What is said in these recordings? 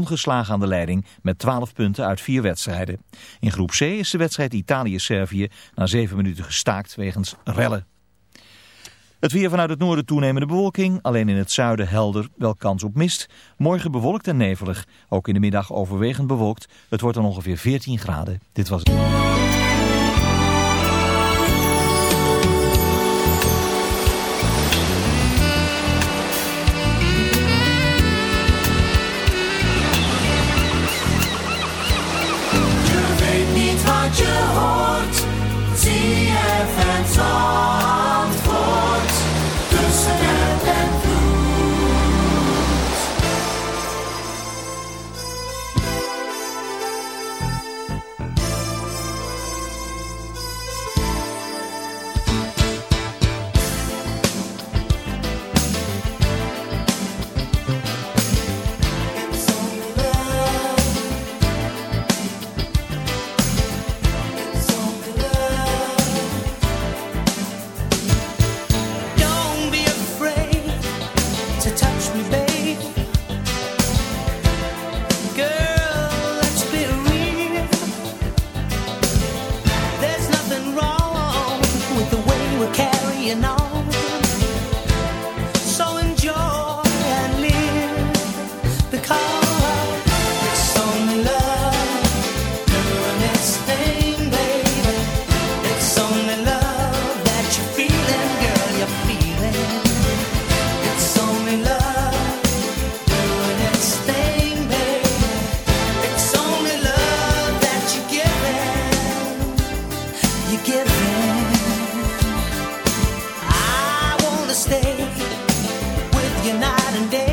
ongeslagen aan de leiding met 12 punten uit vier wedstrijden. In groep C is de wedstrijd Italië-Servië na 7 minuten gestaakt wegens rellen. Het weer vanuit het noorden toenemende bewolking, alleen in het zuiden helder, wel kans op mist. Morgen bewolkt en nevelig, ook in de middag overwegend bewolkt. Het wordt dan ongeveer 14 graden. Dit was het. stay with you night and day.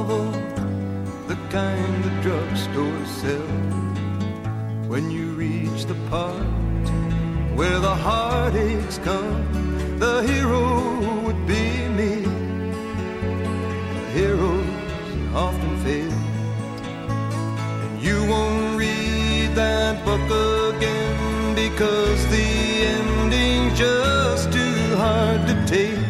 novel, the kind the drugstore sells. When you reach the part where the heartaches come, the hero would be me. Heroes often fail, and you won't read that book again because the ending's just too hard to take.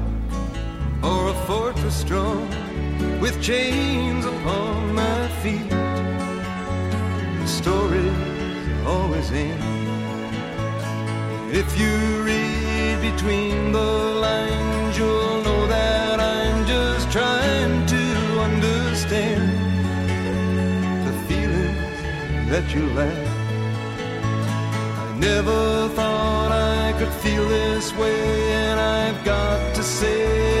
or a fortress strong with chains upon my feet. The stories always end. If you read between the lines, you'll know that I'm just trying to understand the feelings that you left. I never thought I could feel this way, and I've got to say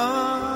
Oh.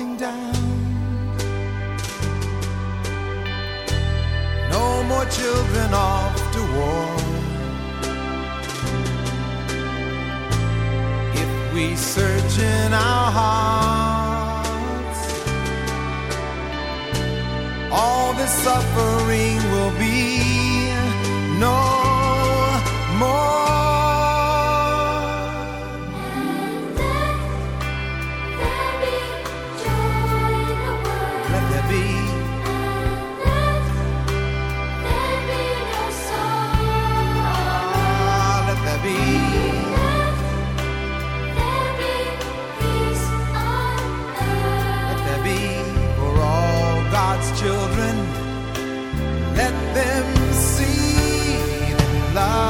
coming down. let them see the light.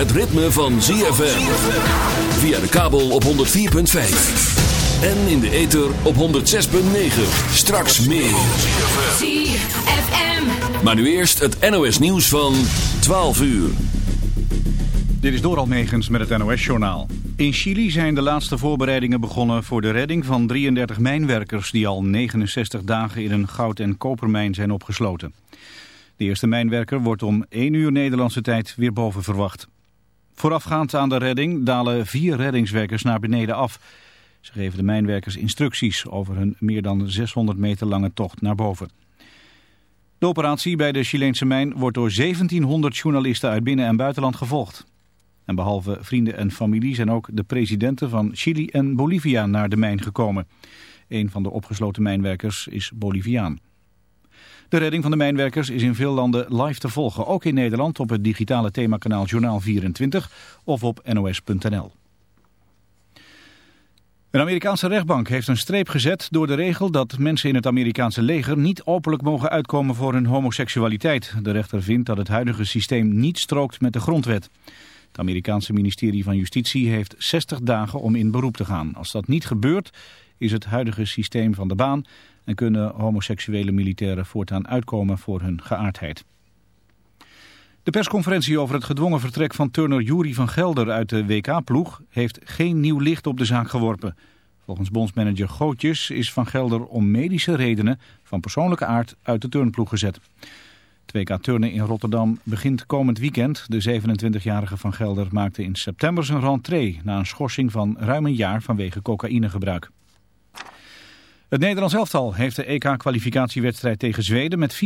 Het ritme van ZFM. Via de kabel op 104.5. En in de ether op 106.9. Straks meer. ZFM. Maar nu eerst het NOS nieuws van 12 uur. Dit is Doral Megens met het NOS-journaal. In Chili zijn de laatste voorbereidingen begonnen voor de redding van 33 mijnwerkers... die al 69 dagen in een goud- en kopermijn zijn opgesloten. De eerste mijnwerker wordt om 1 uur Nederlandse tijd weer boven verwacht. Voorafgaand aan de redding dalen vier reddingswerkers naar beneden af. Ze geven de mijnwerkers instructies over hun meer dan 600 meter lange tocht naar boven. De operatie bij de Chileense mijn wordt door 1700 journalisten uit binnen- en buitenland gevolgd. En behalve vrienden en familie zijn ook de presidenten van Chili en Bolivia naar de mijn gekomen. Een van de opgesloten mijnwerkers is Boliviaan. De redding van de mijnwerkers is in veel landen live te volgen. Ook in Nederland op het digitale themakanaal Journaal 24 of op nos.nl. Een Amerikaanse rechtbank heeft een streep gezet door de regel dat mensen in het Amerikaanse leger niet openlijk mogen uitkomen voor hun homoseksualiteit. De rechter vindt dat het huidige systeem niet strookt met de grondwet. Het Amerikaanse ministerie van Justitie heeft 60 dagen om in beroep te gaan. Als dat niet gebeurt, is het huidige systeem van de baan en kunnen homoseksuele militairen voortaan uitkomen voor hun geaardheid. De persconferentie over het gedwongen vertrek van turner Jury van Gelder uit de WK-ploeg heeft geen nieuw licht op de zaak geworpen. Volgens bondsmanager Gootjes is Van Gelder om medische redenen van persoonlijke aard uit de turnploeg gezet. Het WK turnen in Rotterdam begint komend weekend. De 27-jarige Van Gelder maakte in september zijn rentree na een schorsing van ruim een jaar vanwege cocaïnegebruik. Het Nederlands elftal heeft de EK-kwalificatiewedstrijd tegen Zweden met 4